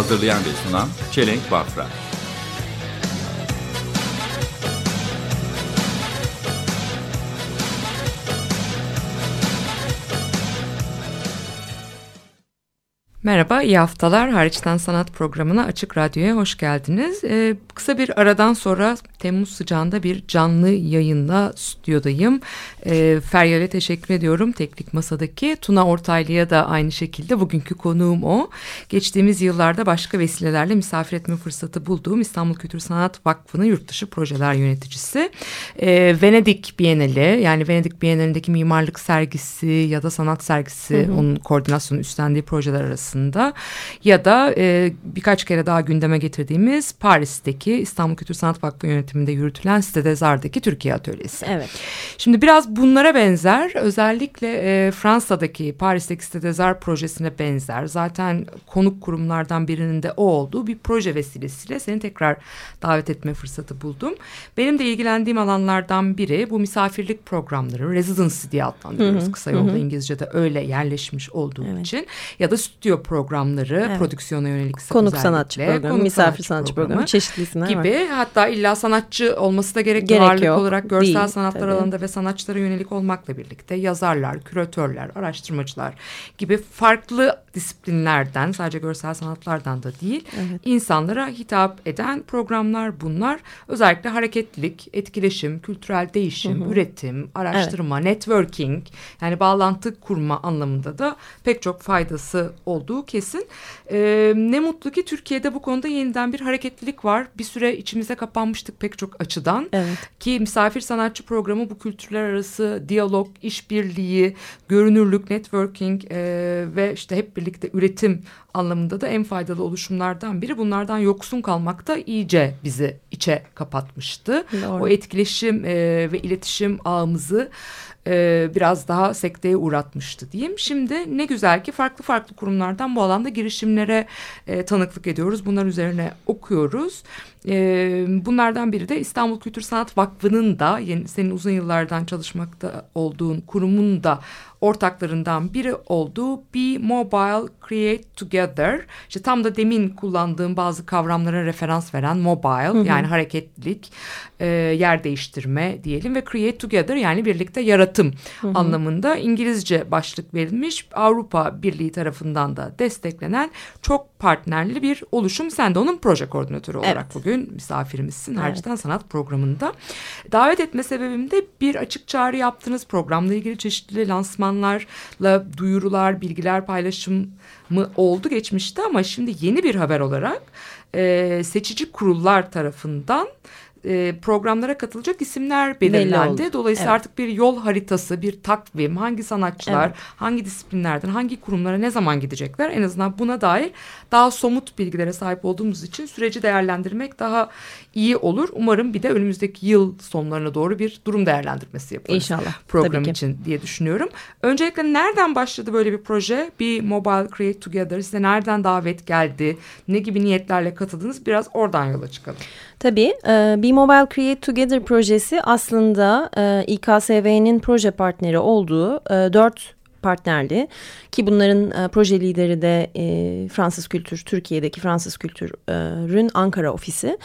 Hazırlayan ve sunan Çelenk Bafra Merhaba, iyi haftalar. Hariçten Sanat programına Açık Radyo'ya hoş geldiniz. Ee, kısa bir aradan sonra Temmuz sıcağında bir canlı yayınla stüdyodayım. Ee, Feryal'e teşekkür ediyorum teknik masadaki. Tuna Ortaylı'ya da aynı şekilde bugünkü konuğum o. Geçtiğimiz yıllarda başka vesilelerle misafir etme fırsatı bulduğum İstanbul Kültür Sanat Vakfı'nın yurtdışı projeler yöneticisi. Ee, Venedik Bienali yani Venedik Bienali'ndeki mimarlık sergisi ya da sanat sergisi hı hı. onun koordinasyonu üstlendiği projeler arasında ya da e, birkaç kere daha gündeme getirdiğimiz Paris'teki İstanbul Kültür Sanat Vakfı yönetiminde yürütülen Site Zar'daki Türkiye Atölyesi. Evet. Şimdi biraz bunlara benzer özellikle e, Fransa'daki Paris'teki Site Zar projesine benzer zaten konuk kurumlardan birinin de o olduğu bir proje vesilesiyle seni tekrar davet etme fırsatı buldum. Benim de ilgilendiğim alanlardan biri bu misafirlik programları residency diye adlandırıyoruz hı hı, kısa yolda hı. İngilizce'de öyle yerleşmiş olduğu evet. için ya da stüdyo programları, evet. prodüksiyona yönelik konuk sanatçı programı, konuk misafir sanatçı, sanatçı programı, programı çeşitli isimler gibi. Var. Hatta illa sanatçı olması da gerek, gerek ağırlık yok. olarak görsel Değil, sanatlar tabii. alanında ve sanatçılara yönelik olmakla birlikte yazarlar, küratörler, araştırmacılar gibi farklı disiplinlerden sadece görsel sanatlardan da değil evet. insanlara hitap eden programlar bunlar. Özellikle hareketlilik, etkileşim, kültürel değişim, hı hı. üretim, araştırma, evet. networking yani bağlantı kurma anlamında da pek çok faydası olduğu kesin. Ee, ne mutlu ki Türkiye'de bu konuda yeniden bir hareketlilik var. Bir süre içimize kapanmıştık pek çok açıdan. Evet. Ki misafir sanatçı programı bu kültürler arası diyalog, işbirliği, görünürlük, networking e, ve işte hep birlikte üretim anlamında da en faydalı oluşumlardan biri. Bunlardan yoksun kalmak da iyice bizi içe kapatmıştı. Doğru. O etkileşim e, ve iletişim ağımızı e, biraz daha sekteye uğratmıştı diyeyim. Şimdi ne güzel ki farklı farklı kurumlardan bu alanda girişimlere e, tanıklık ediyoruz. Bunlar üzerine okuyoruz. E, bunlardan biri de İstanbul Kültür Sanat Vakfı'nın da yeni, senin uzun yıllardan çalışmakta olduğun kurumun da ortaklarından biri olduğu Be Mobile Create Together. İşte tam da demin kullandığım bazı kavramlara referans veren mobile hı hı. yani hareketlilik, e, yer değiştirme diyelim ve create together yani birlikte yaratım hı hı. anlamında İngilizce başlık verilmiş. Avrupa Birliği tarafından da desteklenen çok partnerli bir oluşum. Sen de onun proje koordinatörü olarak evet. bugün misafirimizsin. Evet. Harcıdan Sanat programında. Davet etme sebebim de bir açık çağrı yaptığınız programla ilgili çeşitli lansmanlarla duyurular, bilgiler paylaşımı oldu geçmişte ama şimdi yeni bir haber olarak e, seçici kurullar tarafından e, programlara katılacak isimler belirlendi. Dolayısıyla evet. artık bir yol haritası, bir takvim, hangi sanatçılar, evet. hangi disiplinlerden, hangi kurumlara ne zaman gidecekler en azından buna dair daha somut bilgilere sahip olduğumuz için süreci değerlendirmek daha iyi olur. Umarım bir de önümüzdeki yıl sonlarına doğru bir durum değerlendirmesi yaparız. İnşallah. Program için diye düşünüyorum. Öncelikle nereden başladı böyle bir proje? Bir Mobile Create Together size nereden davet geldi? Ne gibi niyetlerle katıldınız? Biraz oradan yola çıkalım. Tabii. E, Be Mobile Create Together projesi aslında e, İKSV'nin proje partneri olduğu e, dört partnerli ki bunların e, proje lideri de Fransız Kültür, Türkiye'deki Fransız Kültür'ün Ankara ofisi,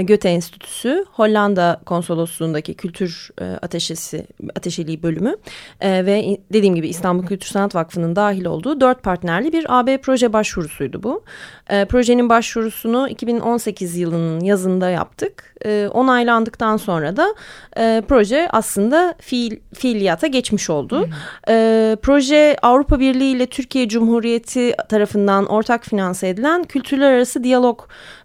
Göte Enstitüsü, Hollanda Konsolosluğundaki Kültür Ateşesi, Ateşeliği bölümü ve dediğim gibi İstanbul Kültür Sanat Vakfı'nın dahil olduğu dört partnerli bir AB proje başvurusuydu bu. E, projenin başvurusunu 2018 yılının yazında yaptık. E, onaylandıktan sonra da e, proje aslında fiil, fiiliyata geçmiş oldu. E, proje Avrupa Birliği ile Türkiye Cumhuriyeti tarafından ortak finanse edilen kültürler arası diyalog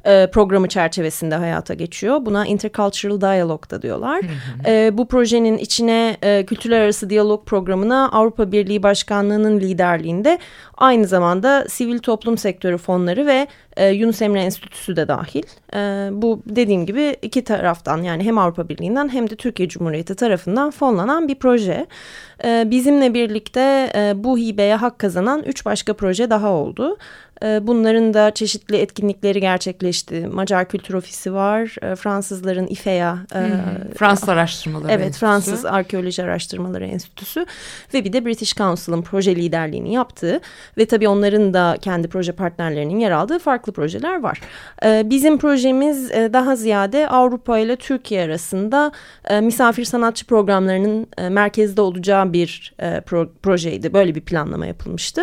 e, programı çerçevesinde hayata geçiyor. Buna Intercultural Dialogue da diyorlar. E, bu projenin içine e, kültürler arası diyalog programına Avrupa Birliği Başkanlığı'nın liderliğinde aynı zamanda sivil toplum sektörü fonları ve e, Yunus Emre Enstitüsü de dahil. E, bu dediğim gibi iki taraftan yani hem Avrupa Birliği'nden hem de Türkiye Cumhuriyeti tarafından fonlanan bir proje. E, bizimle birlikte e, bu hibeye hak kazanan üç başka proje daha oldu. E, bunların da çeşitli etkinlikleri gerçekleşti. Macar Kültür Ofisi var, e, Fransızların İFEA. e, Fransız Araştırmaları Evet Enstitüsü. Fransız Arkeoloji Araştırmaları Enstitüsü ve bir de British Council'ın proje liderliğini yaptığı ve tabii onların da kendi proje partnerlerinin yer aldığı farklı projeler var. Ee, bizim projemiz e, daha ziyade Avrupa ile Türkiye arasında e, misafir sanatçı programlarının merkezde olacağı bir pro- projeydi. Böyle bir planlama yapılmıştı.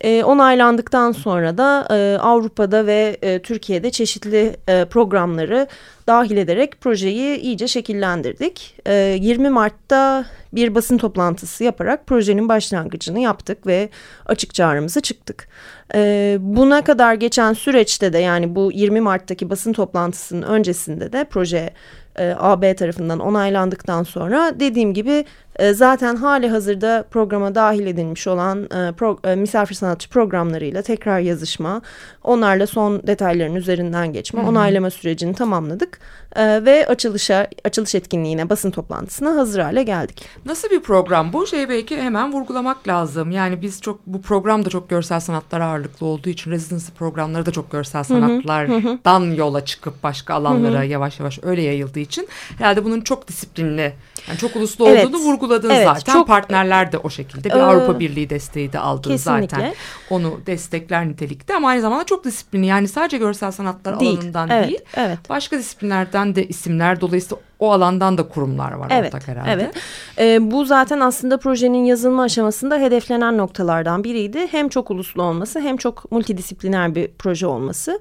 E, onaylandıktan sonra da e, Avrupa'da ve e, Türkiye'de çeşitli e, programları dahil ederek projeyi iyice şekillendirdik. E, 20 Mart'ta bir basın toplantısı yaparak projenin başlangıcını yaptık ve açık çağrımıza çıktık. E, buna kadar geçen süreçte de yani bu 20 Mart'taki basın toplantısının öncesinde de proje e, AB tarafından onaylandıktan sonra dediğim gibi e, zaten hali hazırda programa dahil edilmiş olan e, pro- e, misafir sanatçı programlarıyla tekrar yazışma, onlarla son detayların üzerinden geçme, onaylama sürecini tamamladık E, ve açılışa açılış etkinliğine, basın toplantısına hazır hale geldik. Nasıl bir program bu? Şey belki hemen vurgulamak lazım. Yani biz çok bu program da çok görsel sanatlar ağırlıklı olduğu için residency programları da çok görsel sanatlardan yola çıkıp başka alanlara yavaş yavaş öyle yayıldığı için herhalde bunun çok disiplinli, yani çok uluslu Evet. olduğunu vurguladın Evet, zaten. çok- Partnerler de o şekilde. Bir Ee, Avrupa Birliği desteği de aldın kesinlikle. zaten. Onu destekler nitelikte ama aynı zamanda çok disiplinli. Yani sadece görsel sanatlar Değil, alanından evet, değil. evet. Başka disiplinlerden de isimler dolayısıyla o alandan da kurumlar var Evet, ortak herhalde. evet. Ee, bu zaten aslında projenin yazılma aşamasında hedeflenen noktalardan biriydi. Hem çok uluslu olması hem çok multidisipliner bir proje olması.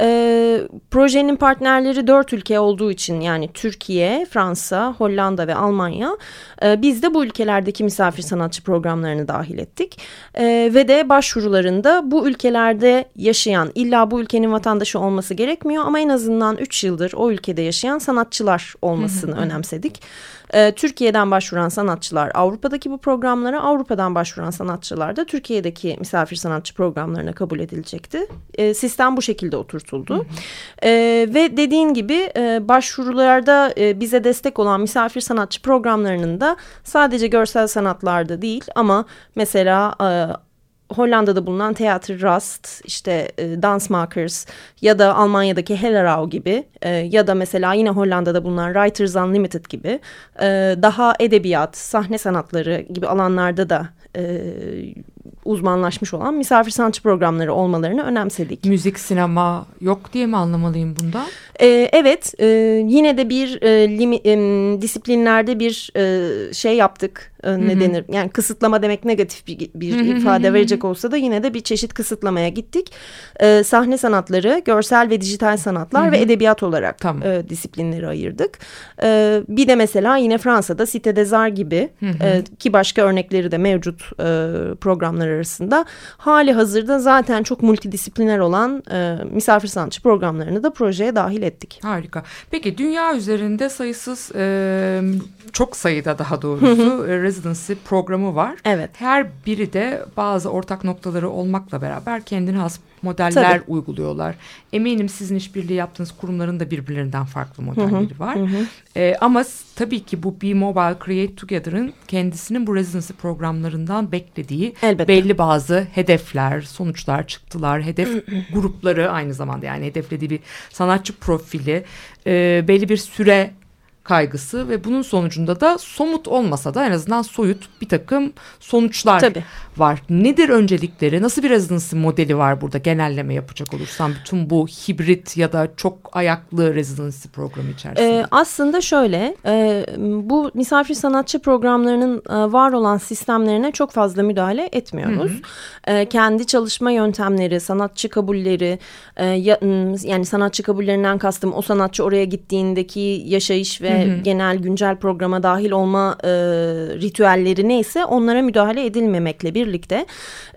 Ee, projenin partnerleri dört ülke olduğu için yani Türkiye, Fransa, Hollanda ve Almanya. Ee, biz de bu ülkelerdeki misafir sanatçı programlarını dahil ettik. Ee, ve de başvurularında bu ülkelerde yaşayan illa bu ülkenin vatandaşı olması gerekmiyor ama en azından 3 yıldır o ülkede yaşayan sanatçılar olmasını önemsedik. Ee, Türkiye'den başvuran sanatçılar Avrupa'daki bu programlara, Avrupa'dan başvuran sanatçılar da Türkiye'deki misafir sanatçı programlarına kabul edilecekti. Ee, sistem bu şekilde oturtuldu. Ee, ve dediğin gibi e, başvurularda e, bize destek olan misafir sanatçı programlarının da sadece görsel sanatlarda değil ama mesela... E, Hollanda'da bulunan Theater Rast, işte e, Dansmakers ya da Almanya'daki Hellerau gibi e, ya da mesela yine Hollanda'da bulunan Writers Unlimited gibi e, daha edebiyat, sahne sanatları gibi alanlarda da e, uzmanlaşmış olan misafir sanatçı programları olmalarını önemsedik. Müzik, sinema yok diye mi anlamalıyım bundan? Ee, evet, e, yine de bir e, limi, e, disiplinlerde bir e, şey yaptık. E, ne denir? Yani kısıtlama demek negatif bir, bir ifade verecek olsa da yine de bir çeşit kısıtlamaya gittik. E, sahne sanatları, görsel ve dijital sanatlar ve edebiyat olarak Tamam. e, disiplinleri ayırdık. E, bir de mesela yine Fransa'da Cité des Arts gibi e, ki başka örnekleri de mevcut e, programlar arasında hali hazırda zaten çok multidisipliner olan e, misafir sanatçı programlarını da projeye dahil ettik. Harika. Peki dünya üzerinde sayısız e, çok sayıda daha doğrusu e, residency programı var. Evet. Her biri de bazı ortak noktaları olmakla beraber kendine has modeller Tabii. uyguluyorlar. Eminim sizin işbirliği yaptığınız kurumların da birbirlerinden farklı modelleri var. E, ama tabii ki bu Be Mobile Create Together'ın kendisinin bu residency programlarından beklediği Elbette. belli bazı hedefler, sonuçlar, çıktılar, hedef grupları aynı zamanda yani hedeflediği bir sanatçı profili, e, belli bir süre kaygısı ve bunun sonucunda da somut olmasa da en azından soyut bir takım sonuçlar Tabii. var. Nedir öncelikleri? Nasıl bir residency modeli var burada genelleme yapacak olursam bütün bu hibrit ya da çok ayaklı residency programı içerisinde? Ee, aslında şöyle e, bu misafir sanatçı programlarının e, var olan sistemlerine çok fazla müdahale etmiyoruz. E, kendi çalışma yöntemleri, sanatçı kabulleri e, ya- yani sanatçı kabullerinden kastım o sanatçı oraya gittiğindeki yaşayış ve ve genel güncel programa dahil olma e, ritüelleri neyse onlara müdahale edilmemekle birlikte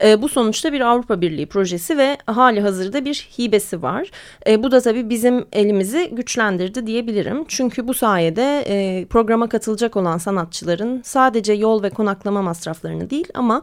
e, bu sonuçta bir Avrupa Birliği projesi ve hali hazırda bir hibesi var. E, bu da tabii bizim elimizi güçlendirdi diyebilirim. Çünkü bu sayede e, programa katılacak olan sanatçıların sadece yol ve konaklama masraflarını değil ama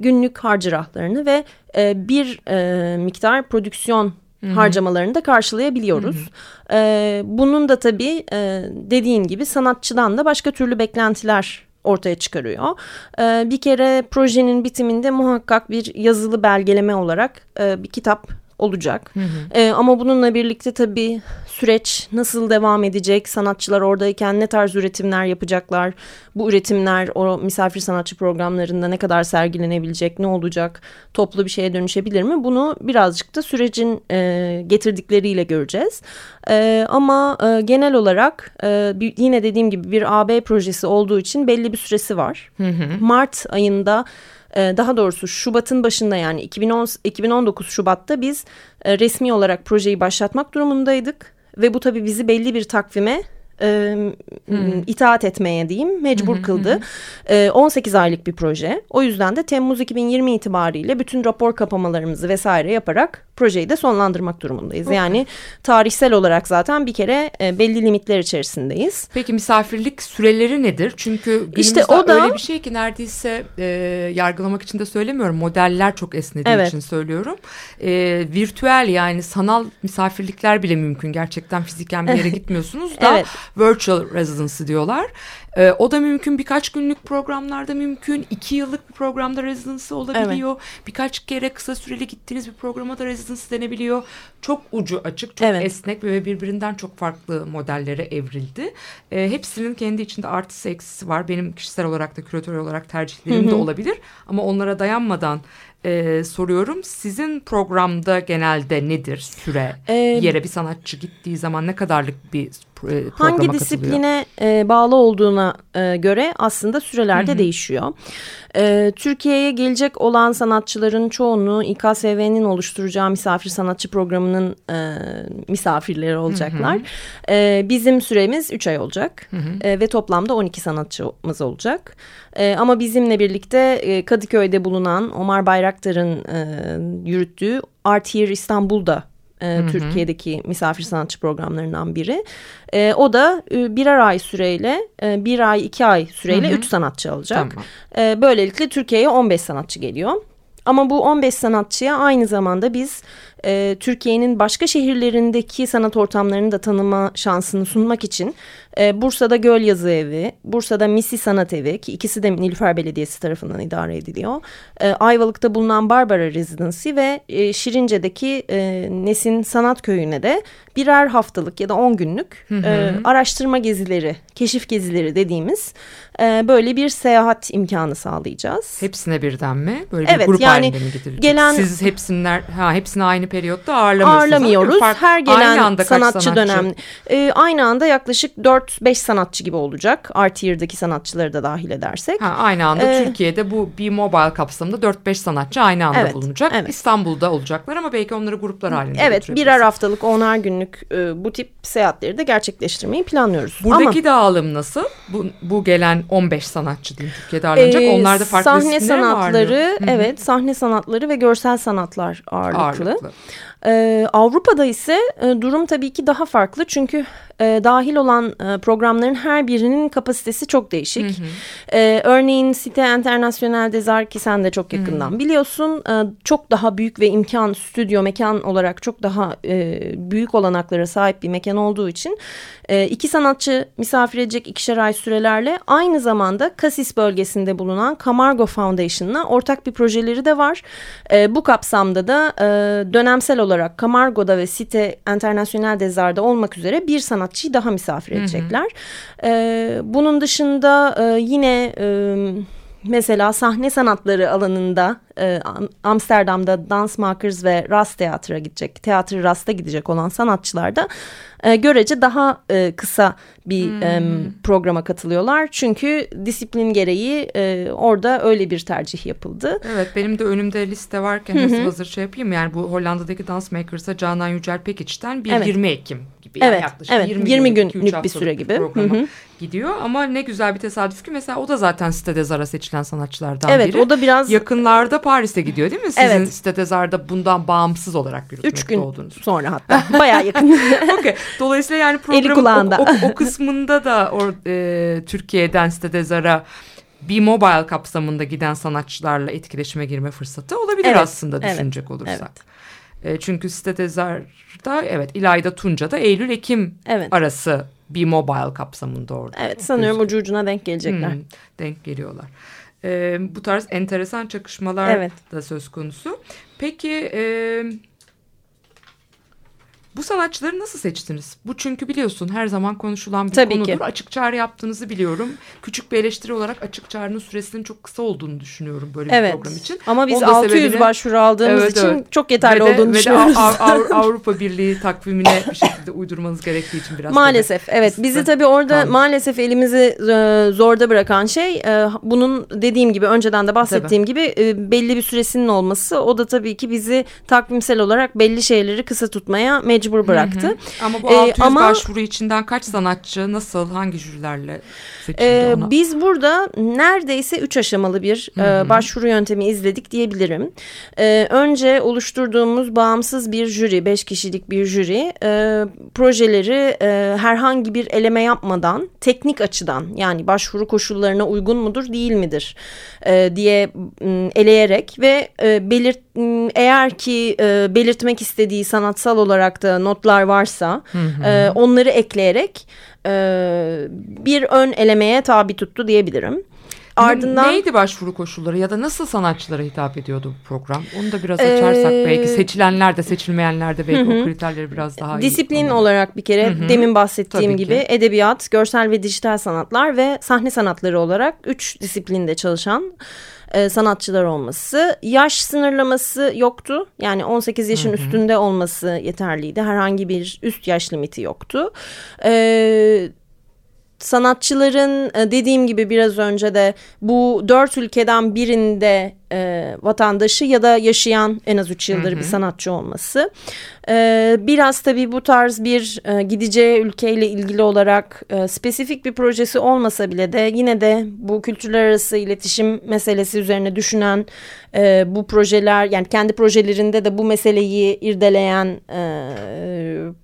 günlük harcırahlarını ve e, bir e, miktar prodüksiyon harcamalarını da karşılayabiliyoruz. E, bunun da tabii e, dediğin gibi sanatçıdan da başka türlü beklentiler ortaya çıkarıyor. E, bir kere projenin bitiminde muhakkak bir yazılı belgeleme olarak e, bir kitap olacak. E, ama bununla birlikte tabii süreç nasıl devam edecek? Sanatçılar oradayken ne tarz üretimler yapacaklar? Bu üretimler o misafir sanatçı programlarında ne kadar sergilenebilecek? Ne olacak? Toplu bir şeye dönüşebilir mi? Bunu birazcık da sürecin e, getirdikleriyle göreceğiz. E, ama e, genel olarak e, bir, yine dediğim gibi bir AB projesi olduğu için belli bir süresi var. Mart ayında e, daha doğrusu Şubat'ın başında yani 2010, 2019 Şubat'ta biz e, resmi olarak projeyi başlatmak durumundaydık. Ve bu tabii bizi belli bir takvime e, itaat etmeye diyeyim mecbur kıldı. E, 18 aylık bir proje. O yüzden de Temmuz 2020 itibariyle bütün rapor kapamalarımızı vesaire yaparak projeyi de sonlandırmak durumundayız. Yani tarihsel olarak zaten bir kere e, belli limitler içerisindeyiz. Peki misafirlik süreleri nedir? Çünkü günümüzde İşte o da- öyle bir şey ki neredeyse e, yargılamak için de söylemiyorum. Modeller çok esnediği Evet. için söylüyorum. E, virtüel yani sanal misafirlikler bile mümkün. Gerçekten fiziken bir yere gitmiyorsunuz da Evet. Virtual residency diyorlar. E, o da mümkün. Birkaç günlük programlarda mümkün. iki yıllık bir programda residency olabiliyor. Birkaç kere kısa süreli gittiğiniz bir programa da residency denebiliyor. Çok ucu açık, çok Evet. esnek ve birbirinden çok farklı modellere evrildi. E, hepsinin kendi içinde artısı eksisi var. Benim kişisel olarak da küratör olarak tercihlerim de olabilir. Ama onlara dayanmadan e, soruyorum. Sizin programda genelde nedir süre? Ee, Yere bir sanatçı gittiği zaman ne kadarlık bir e, Hangi disipline e, bağlı olduğuna e, göre aslında sürelerde değişiyor. E, Türkiye'ye gelecek olan sanatçıların çoğunluğu İKSV'nin oluşturacağı misafir sanatçı programının e, misafirleri olacaklar. E, bizim süremiz 3 ay olacak E, ve toplamda 12 sanatçımız olacak. E, ama bizimle birlikte e, Kadıköy'de bulunan Omar Bayraktar'ın e, yürüttüğü Art Here İstanbul'da e, Türkiye'deki misafir sanatçı programlarından biri. E, o da e, birer ay süreyle, e, bir ay iki ay süreyle üç sanatçı alacak. Tamam. E, böylelikle Türkiye'ye 15 sanatçı geliyor. Ama bu 15 sanatçıya aynı zamanda biz e, Türkiye'nin başka şehirlerindeki sanat ortamlarını da tanıma şansını sunmak için e, Bursa'da Göl Yazı Evi, Bursa'da Misi Sanat Evi ki ikisi de Nilüfer Belediyesi tarafından idare ediliyor. E, Ayvalık'ta bulunan Barbara Residency ve e, Şirince'deki e, Nesin Sanat Köyü'ne de birer haftalık ya da 10 günlük e, araştırma gezileri, keşif gezileri dediğimiz e, böyle bir seyahat imkanı sağlayacağız. Hepsine birden mi? Böyle Evet, bir grup yani halinde mi gidilecek? gelen- Siz hepsinler, ha, hepsini aynı periyotta ağırlamıyorsunuz. ağırlamıyoruz. Fark- Her gelen kaç sanatçı, dönem e, aynı anda yaklaşık 4-5 sanatçı gibi olacak. Artier'daki sanatçıları da dahil edersek. Ha, aynı anda Ee, Türkiye'de bu bir mobile kapsamında 4-5 sanatçı aynı anda Evet, bulunacak. evet. İstanbul'da olacaklar ama belki onları gruplar halinde Evet birer haftalık onar günlük e, bu tip seyahatleri de gerçekleştirmeyi planlıyoruz. Buradaki Ama, dağılım nasıl? Bu, bu gelen 15 sanatçı diyeyim Türkiye'de ağırlanacak. e, Onlarda farklı sahne sanatları evet sahne sanatları ve görsel sanatlar ağırlıklı. Ağırlıklı. Ee, Avrupa'da ise e, durum tabii ki daha farklı. Çünkü e, dahil olan e, programların her birinin kapasitesi çok değişik. Ee, örneğin Site International Desar ki sen de çok yakından biliyorsun e, çok daha büyük ve imkan stüdyo mekan olarak çok daha e, büyük olanaklara sahip bir mekan olduğu için e, iki sanatçı misafir edecek ikişer ay sürelerle aynı zamanda Kasis bölgesinde bulunan Camargo Foundation'la ortak bir projeleri de var. E, bu kapsamda da e, dönemsel olarak Camargo'da ve Site International Desar'da olmak üzere bir sanatçıyı daha misafir edecekler. E, bunun dışında e, yine... E, Mesela sahne sanatları alanında e, Am- Amsterdam'da Dansmakers ve Rast Teatr'a gidecek, Teatr Rast'a gidecek olan sanatçılar da e, görece daha e, kısa bir e, programa katılıyorlar. Çünkü disiplin gereği e, orada öyle bir tercih yapıldı. Evet benim de önümde liste varken hazır hazır şey yapayım. Yani bu Hollanda'daki Dance Makers'a Canan Yücel Pekiç'ten bir Evet. 20 Ekim gibi. Yani Evet, yaklaşık evet. 20, 20 günlük, günlük bir süre gibi. programa Hı hı. gidiyor. Ama ne güzel bir tesadüf ki mesela o da zaten Sitede Zara seçilen sanatçılardan Evet biri. o da biraz Yakınlarda Paris'te gidiyor değil mi? Sizin Evet. Sitede Zar'da bundan bağımsız olarak yürütmekte üç gün oldunuz. sonra hatta bayağı yakın. Okey. Dolayısıyla yani programın o, o, o kısmında da or, e, Türkiye'den Sitede Zar'a bir mobile kapsamında giden sanatçılarla etkileşime girme fırsatı olabilir Evet, aslında evet, düşünecek olursak. E, çünkü Sitede Zar'da evet İlayda Tunca'da Eylül-Ekim Evet. arası bir mobile kapsamında orada. Evet sanıyorum ucu ucuna denk gelecekler. Hmm, denk geliyorlar. E, bu tarz enteresan çakışmalar Evet. da söz konusu. Peki e, bu sanatçıları nasıl seçtiniz? Bu çünkü biliyorsun her zaman konuşulan bir Tabii konudur. ki. Açık çağrı yaptığınızı biliyorum. Küçük bir eleştiri olarak açık çağrının süresinin çok kısa olduğunu düşünüyorum böyle bir Evet. program için. Ama biz Onun da 600 sebebiyle- başvuru aldığımız Evet, için evet. çok yeterli ve de, olduğunu ve de düşünüyoruz. Av- Av- Avrupa Birliği takvimine bir şekilde uydurmanız gerektiği için biraz Maalesef evet bizi tabii orada kalmış. maalesef elimizi e, zorda bırakan şey e, bunun dediğim gibi önceden de bahsettiğim gibi e, belli bir süresinin olması o da tabii ki bizi takvimsel olarak belli şeyleri kısa tutmaya mecbur bıraktı. Ama bu Ee, 600 ama- başvuru içinden kaç sanatçı nasıl hangi jürilerle seçildi Ee, ona? biz burada neredeyse üç aşamalı bir e, başvuru yöntemi izledik diyebilirim. Ee, önce oluşturduğumuz bağımsız bir jüri, beş kişilik bir jüri e, projeleri e, herhangi bir eleme yapmadan teknik açıdan yani başvuru koşullarına uygun mudur değil midir e, diye eleyerek ve e, belirt eğer ki e, belirtmek istediği sanatsal olarak da notlar varsa e, onları ekleyerek e, bir ön elemeye tabi tuttu diyebilirim. Ardından Neydi başvuru koşulları ya da nasıl sanatçılara hitap ediyordu bu program? Onu da biraz açarsak Ee, belki seçilenler de seçilmeyenler de belki o kriterleri biraz daha iyi. Disiplin anlarız. olarak bir kere Hı hı. demin bahsettiğim Tabii ki. gibi edebiyat, görsel ve dijital sanatlar ve sahne sanatları olarak üç disiplinde çalışan e, sanatçılar olması. Yaş sınırlaması yoktu. Yani 18 yaşın üstünde olması yeterliydi. Herhangi bir üst yaş limiti yoktu. E, sanatçıların e, dediğim gibi biraz önce de bu dört ülkeden birinde e, vatandaşı ya da yaşayan en az üç yıldır bir sanatçı olması. E, biraz tabii bu tarz bir e, gideceği ülkeyle ilgili olarak e, spesifik bir projesi olmasa bile de yine de bu kültürler arası iletişim meselesi üzerine düşünen e, bu projeler yani kendi projelerinde de bu meseleyi irdeleyen e,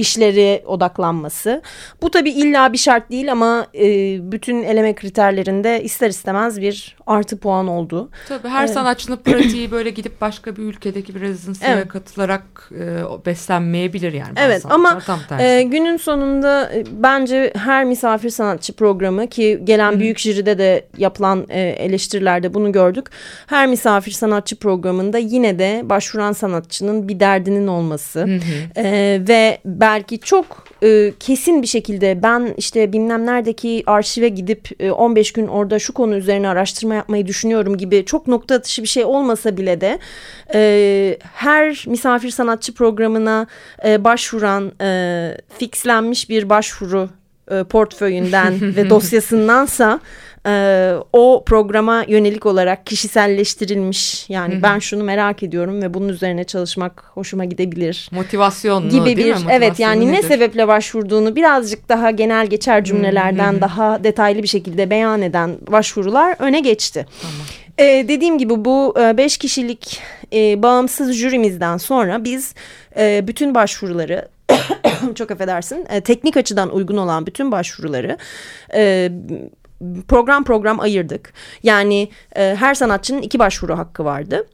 işleri odaklanması. Bu tabii illa bir şart değil ama e, bütün eleme kriterlerinde ister istemez bir artı puan oldu. Tabii her sanatçının pratiği böyle gidip başka bir ülkedeki bir rezidansiye Evet. katılarak e, beslenmeyebilir yani. Evet ama e, günün sonunda e, bence her misafir sanatçı programı ki gelen büyük jüride de yapılan e, eleştirilerde bunu gördük. Her misafir sanatçı programında yine de başvuran sanatçının bir derdinin olması e, ve belki çok e, kesin bir şekilde ben işte bilmem neredeki arşive gidip e, 15 gün orada şu konu üzerine araştırma yapmayı düşünüyorum gibi çok nokta atışı bir şey olmasa bile de e, her misafir sanatçı programına e, başvuran e, fixlenmiş bir başvuru e, portföyünden ve dosyasındansa e, o programa yönelik olarak kişiselleştirilmiş yani ben şunu merak ediyorum ve bunun üzerine çalışmak hoşuma gidebilir Motivasyonlu gibi değil bir mi? evet yani ne nedir? sebeple başvurduğunu birazcık daha genel geçer cümlelerden daha detaylı bir şekilde beyan eden başvurular öne geçti. Ee, dediğim gibi bu e, beş kişilik e, bağımsız jürimizden sonra biz e, bütün başvuruları çok affedersin e, teknik açıdan uygun olan bütün başvuruları e, program program ayırdık. Yani e, her sanatçının iki başvuru hakkı vardı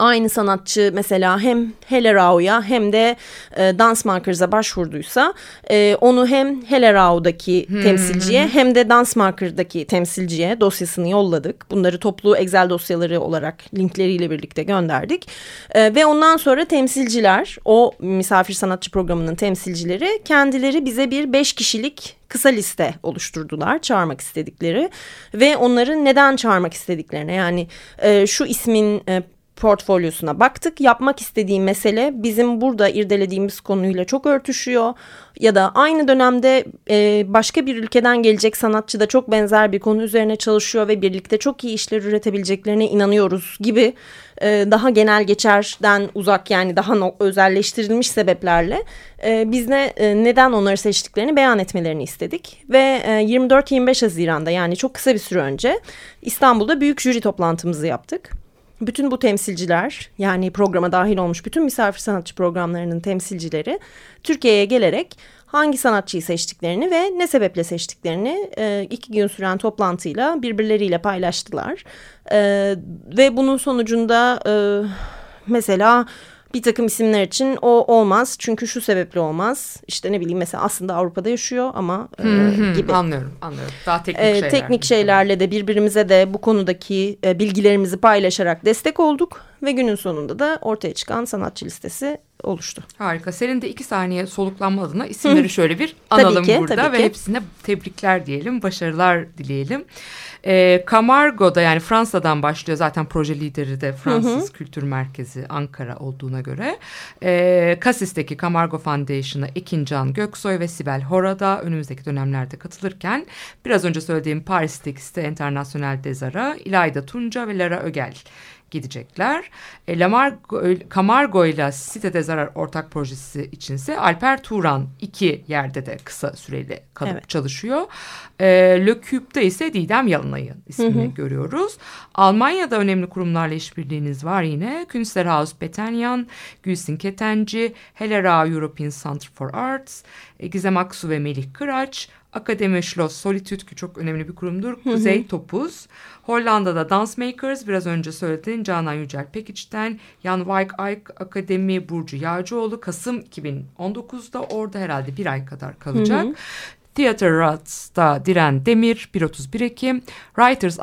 aynı sanatçı mesela hem Hele Rao'ya hem de e, Dance Markers'a başvurduysa e, onu hem Hele Rao'daki temsilciye hem de Dance Marker'daki temsilciye dosyasını yolladık. Bunları toplu Excel dosyaları olarak linkleriyle birlikte gönderdik. E, ve ondan sonra temsilciler o misafir sanatçı programının temsilcileri kendileri bize bir beş kişilik kısa liste oluşturdular çağırmak istedikleri ve onların neden çağırmak istediklerine yani e, şu ismin e, portfolyosuna baktık. Yapmak istediği mesele bizim burada irdelediğimiz konuyla çok örtüşüyor. Ya da aynı dönemde e, başka bir ülkeden gelecek sanatçı da çok benzer bir konu üzerine çalışıyor ve birlikte çok iyi işler üretebileceklerine inanıyoruz gibi e, daha genel geçerden uzak yani daha no özelleştirilmiş sebeplerle e, biz e, neden onları seçtiklerini beyan etmelerini istedik ve e, 24-25 Haziran'da yani çok kısa bir süre önce İstanbul'da büyük jüri toplantımızı yaptık. Bütün bu temsilciler yani programa dahil olmuş bütün misafir sanatçı programlarının temsilcileri Türkiye'ye gelerek hangi sanatçıyı seçtiklerini ve ne sebeple seçtiklerini e, iki gün süren toplantıyla birbirleriyle paylaştılar. E, ve bunun sonucunda e, mesela bir takım isimler için o olmaz çünkü şu sebeple olmaz. İşte ne bileyim mesela aslında Avrupa'da yaşıyor ama e, gibi. Anlıyorum, anlıyorum. Daha teknik Ee, şeyler. teknik şeylerle de birbirimize de bu konudaki e, bilgilerimizi paylaşarak destek olduk ve günün sonunda da ortaya çıkan sanatçı listesi oluştu. Harika. Senin de iki saniye soluklanma adına isimleri şöyle bir Tabii analım ki, burada tabii ve ki. hepsine tebrikler diyelim, başarılar dileyelim. Ee, Camargo'da yani Fransa'dan başlıyor zaten proje lideri de Fransız Kültür Merkezi Ankara olduğuna göre. Ee, Kasis'teki Camargo Foundation'a Ekincan Göksoy ve Sibel Hora'da önümüzdeki dönemlerde katılırken biraz önce söylediğim Paris'teki Site International Desart'a İlayda Tunca ve Lara Ögel gidecekler. E, Lamargo, Camargo ile Sitede Zarar ortak projesi içinse Alper Turan iki yerde de kısa süreli kalıp Evet. çalışıyor. E, Le Cube'da ise Didem Yalınay'ın ismini görüyoruz. Almanya'da önemli kurumlarla işbirliğiniz var yine. Künstlerhaus Betenyan, Gülsin Ketenci, Helera European Center for Arts, e, Gizem Aksu ve Melih Kıraç, Akademi Schloss Solitude ki çok önemli bir kurumdur. Kuzey Topuz. Hollanda'da Dansmakers biraz önce söylediğin Canan Yücel Pekiç'ten Jan Wijk Ayk Akademi Burcu Yağcıoğlu Kasım 2019'da orada herhalde bir ay kadar kalacak. Theater Rats'ta Diren Demir 1.31 Ekim. Writers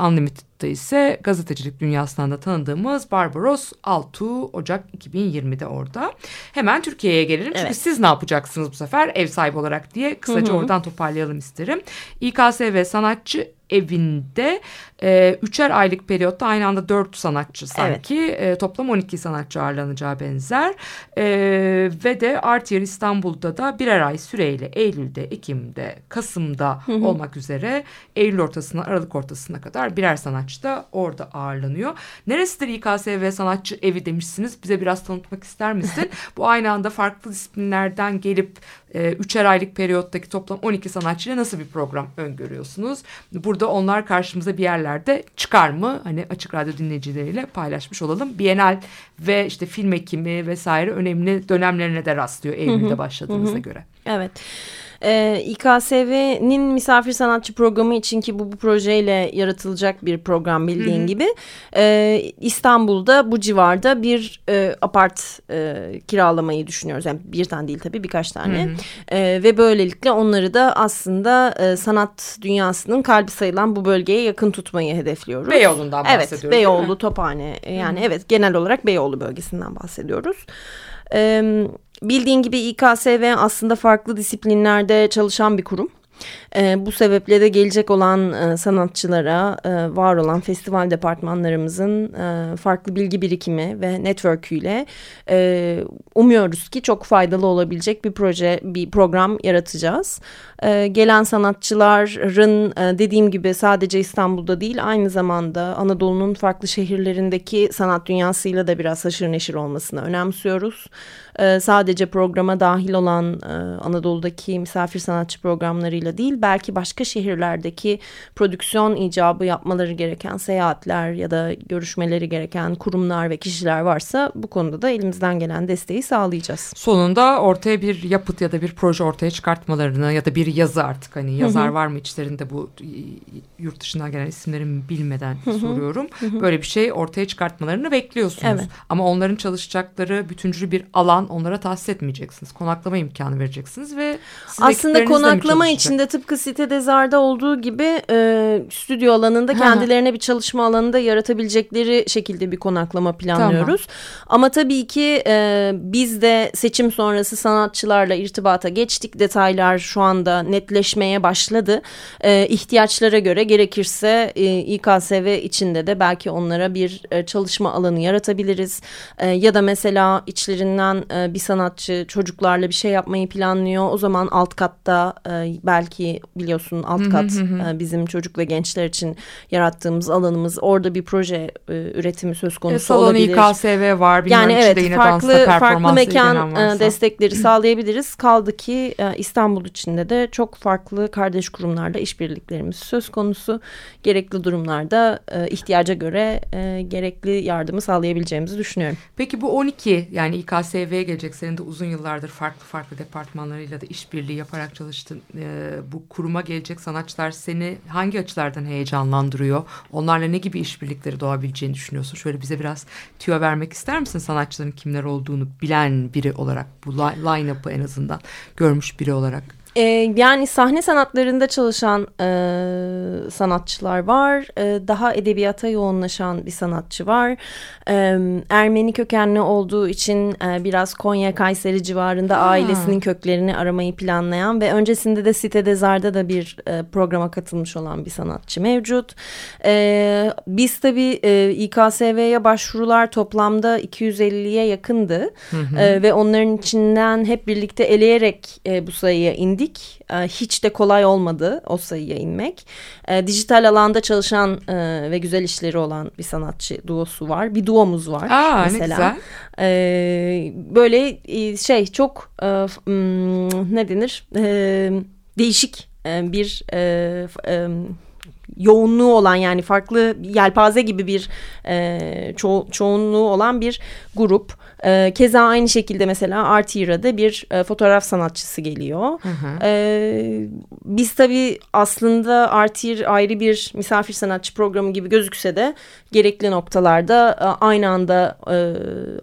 Unlimited'da ise gazetecilik dünyasından da tanıdığımız Barbaros Altu Ocak 2020'de orada. Hemen Türkiye'ye gelelim. Çünkü Evet. siz ne yapacaksınız bu sefer ev sahibi olarak diye kısaca oradan toparlayalım isterim. İKSV Sanatçı evinde e, üçer aylık periyotta aynı anda dört sanatçı sanki e, toplam 12 sanatçı ağırlanacağı benzer E, ve de Artier İstanbul'da da birer ay süreyle Eylül'de, Ekim'de, Kasım'da olmak üzere Eylül ortasına, Aralık ortasına kadar birer sanatçı da orada ağırlanıyor. Neresidir İKSV sanatçı evi demişsiniz bize biraz tanıtmak ister misin? Bu aynı anda farklı disiplinlerden gelip e, üçer aylık periyottaki toplam 12 sanatçıyla nasıl bir program öngörüyorsunuz? Burada onlar karşımıza bir yerlerde çıkar mı? Hani Açık Radyo dinleyicileriyle paylaşmış olalım. Bienal ve işte film ekimi vesaire önemli dönemlerine de rastlıyor Eylül'de başladığınıza göre. Evet. Ee, İKSV'nin misafir sanatçı programı için ki bu, bu projeyle yaratılacak bir program bildiğin gibi e, İstanbul'da bu civarda bir e, apart e, kiralamayı düşünüyoruz. Yani bir tane değil tabii birkaç tane. E, ve böylelikle onları da aslında e, sanat dünyasının kalbi sayılan bu bölgeye yakın tutmayı hedefliyoruz. Beyoğlu'ndan Evet bahsediyoruz, mi? Beyoğlu, Tophane e, yani evet genel olarak Beyoğlu bölgesinden bahsediyoruz. Ee, bildiğin gibi İKSV aslında farklı disiplinlerde çalışan bir kurum. Ee, bu sebeple de gelecek olan e, sanatçılara e, var olan festival departmanlarımızın e, farklı bilgi birikimi ve network'üyle e, umuyoruz ki çok faydalı olabilecek bir proje, bir program yaratacağız. E, gelen sanatçıların e, dediğim gibi sadece İstanbul'da değil aynı zamanda Anadolu'nun farklı şehirlerindeki sanat dünyasıyla da biraz haşır neşir olmasını önemsiyoruz. E, sadece programa dahil olan e, Anadolu'daki misafir sanatçı programlarıyla değil belki başka şehirlerdeki prodüksiyon icabı yapmaları gereken seyahatler ya da görüşmeleri gereken kurumlar ve kişiler varsa bu konuda da elimizden gelen desteği sağlayacağız. Sonunda ortaya bir yapıt ya da bir proje ortaya çıkartmalarını ya da bir yazı artık hani yazar var mı içlerinde bu yurt dışından gelen isimlerimi bilmeden soruyorum. Böyle bir şey ortaya çıkartmalarını bekliyorsunuz. Evet. Ama onların çalışacakları bütüncül bir alan onlara tahsis etmeyeceksiniz. Konaklama imkanı vereceksiniz ve Aslında konaklama içinde tıpkı sitede zarda olduğu gibi e, stüdyo alanında kendilerine bir çalışma alanı da yaratabilecekleri şekilde bir konaklama planlıyoruz. Ama tabii ki e, biz de seçim sonrası sanatçılarla irtibata geçtik. Detaylar şu anda netleşmeye başladı. E, ihtiyaçlara göre gerekirse e, İKSV içinde de belki onlara bir e, çalışma alanı yaratabiliriz. E, ya da mesela içlerinden e, bir sanatçı çocuklarla bir şey yapmayı planlıyor. O zaman alt katta e, belki biliyorsun alt kat e, bizim çocuk ve gençler için yarattığımız alanımız. Orada bir proje e, üretimi söz E, konusu salon olabilir. İKSV var. Yani evet yine farklı farklı mekan e, destekleri sağlayabiliriz. Kaldı ki e, İstanbul içinde de çok farklı kardeş kurumlarla işbirliklerimiz söz konusu. Gerekli durumlarda e, ihtiyaca göre e, gerekli yardımı sağlayabileceğimizi düşünüyorum. Peki bu 12 yani İKSV'ye gelecek senin de uzun yıllardır farklı farklı departmanlarıyla da işbirliği yaparak çalıştın. Bu kuruma gelecek sanatçılar seni hangi açılardan heyecanlandırıyor? Onlarla ne gibi işbirlikleri doğabileceğini düşünüyorsun? Şöyle bize biraz tüyo vermek ister misin sanatçıların kimler olduğunu bilen biri olarak bu li- line-up'ı en azından görmüş biri olarak? E, yani sahne sanatlarında çalışan e, sanatçılar var. E, daha edebiyata yoğunlaşan bir sanatçı var. E, Ermeni kökenli olduğu için e, biraz Konya Kayseri civarında Ha. ailesinin köklerini aramayı planlayan ve öncesinde de Sitede Zar'da da bir e, programa katılmış olan bir sanatçı mevcut. E, biz tabii e, İKSV'ye başvurular toplamda 250'ye yakındı. E, ve onların içinden hep birlikte eleyerek e, bu sayıya indik. E, hiç de kolay olmadı o sayıya inmek. E, dijital alanda çalışan e, ve güzel işleri olan bir sanatçı duosu var. Bir duomuz var Aa mesela. ne güzel. E, böyle e, şey çok e, hmm, ne denir E, değişik e, bir e, e, yoğunluğu olan yani farklı yelpaze gibi bir e, ço- çoğunluğu olan bir grup. E, keza aynı şekilde mesela Artira'da bir e, fotoğraf sanatçısı geliyor. Hı hı. Ee, biz tabii aslında Artir ayrı bir misafir sanatçı programı gibi gözükse de gerekli noktalarda e, aynı anda e,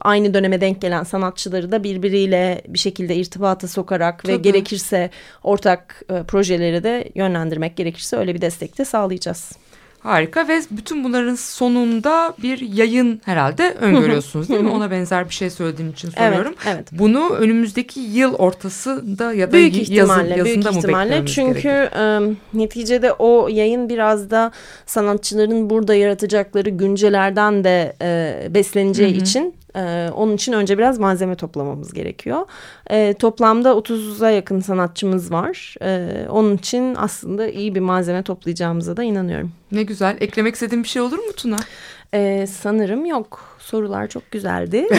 aynı döneme denk gelen sanatçıları da birbiriyle bir şekilde irtibata sokarak ve Tabii. gerekirse ortak e, projeleri de yönlendirmek gerekirse öyle bir destek de sağlayacağız. Harika ve bütün bunların sonunda bir yayın herhalde öngörüyorsunuz değil mi? Ona benzer bir şey söylediğin için soruyorum. Evet, evet. Bunu önümüzdeki yıl ortasında ya da Büyük ihtimalle, yazın, büyük yazında mı ihtimalle beklememiz çünkü gerekir? e, neticede o yayın biraz da sanatçıların burada yaratacakları güncelerden de e, besleneceği Hı hı. için e, onun için önce biraz malzeme toplamamız gerekiyor. E, toplamda 30'a yakın sanatçımız var. E, onun için aslında iyi bir malzeme toplayacağımıza da inanıyorum. Ne güzel. Eklemek istediğin bir şey olur mu Tuna? E, sanırım yok. Sorular çok güzeldi.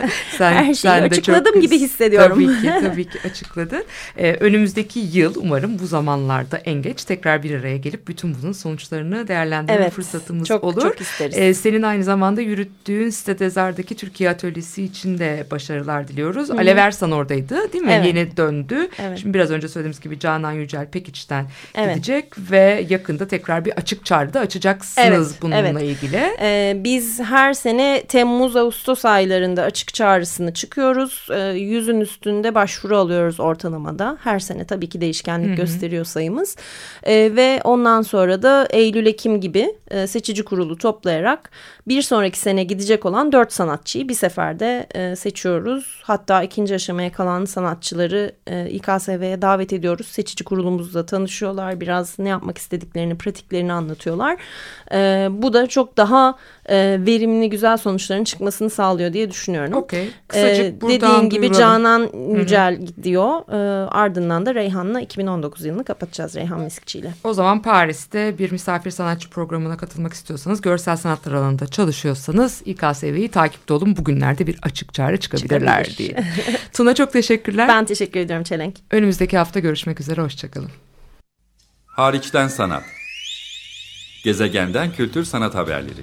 Sen, Her şeyi sen de çok açıkladım güz- gibi hissediyorum. Tabii ki, tabii ki açıkladın. Ee, önümüzdeki yıl umarım bu zamanlarda en geç tekrar bir araya gelip bütün bunun sonuçlarını değerlendirme Evet, fırsatımız çok olur. çok isteriz. Ee, senin aynı zamanda yürüttüğün Sitedezar'daki Türkiye Atölyesi için de başarılar diliyoruz. hı. Alev Ersan oradaydı değil mi? Evet. Yeni döndü. Evet. Şimdi biraz önce söylediğimiz gibi Canan Yücel Pekiç'ten Evet. gidecek ve yakında tekrar bir açık çağrıda açacaksınız Evet, bununla evet. ilgili. Ee, biz her sene Temmuz-Ağustos aylarında açık çağrısını çıkıyoruz. Ee, yüzün üstünde başvuru alıyoruz ortalamada. Her sene tabii ki değişkenlik Hı hı. gösteriyor sayımız. Ee, ve ondan sonra da Eylül-Ekim gibi e, seçici kurulu toplayarak bir sonraki sene gidecek olan dört sanatçıyı bir seferde e, seçiyoruz. Hatta ikinci aşamaya kalan sanatçıları e, İKSV'ye davet ediyoruz. Seçici kurulumuzla tanışıyorlar. Biraz ne yapmak istediklerini, pratiklerini anlatıyorlar. E, bu da çok daha e, verimli, güzel sonuçların çıkmasını sağlıyor diye düşünüyorum. Okey. Kısacık Ee, buradan dediğin gibi duyuralım. Canan Yücel gidiyor. Ee, ardından da Reyhan'la 2019 yılını kapatacağız Reyhan Miskçi ile. O zaman Paris'te bir misafir sanatçı programına katılmak istiyorsanız, görsel sanatlar alanında çalışıyorsanız İKSV'yi takipte olun. Bugünlerde bir açık çağrı çıkabilirler Çıkabilir. diye. Tuna çok teşekkürler. Ben teşekkür ediyorum Çelenk. Önümüzdeki hafta görüşmek üzere. Hoşçakalın. Hariçten sanat. Gezegenden kültür sanat haberleri.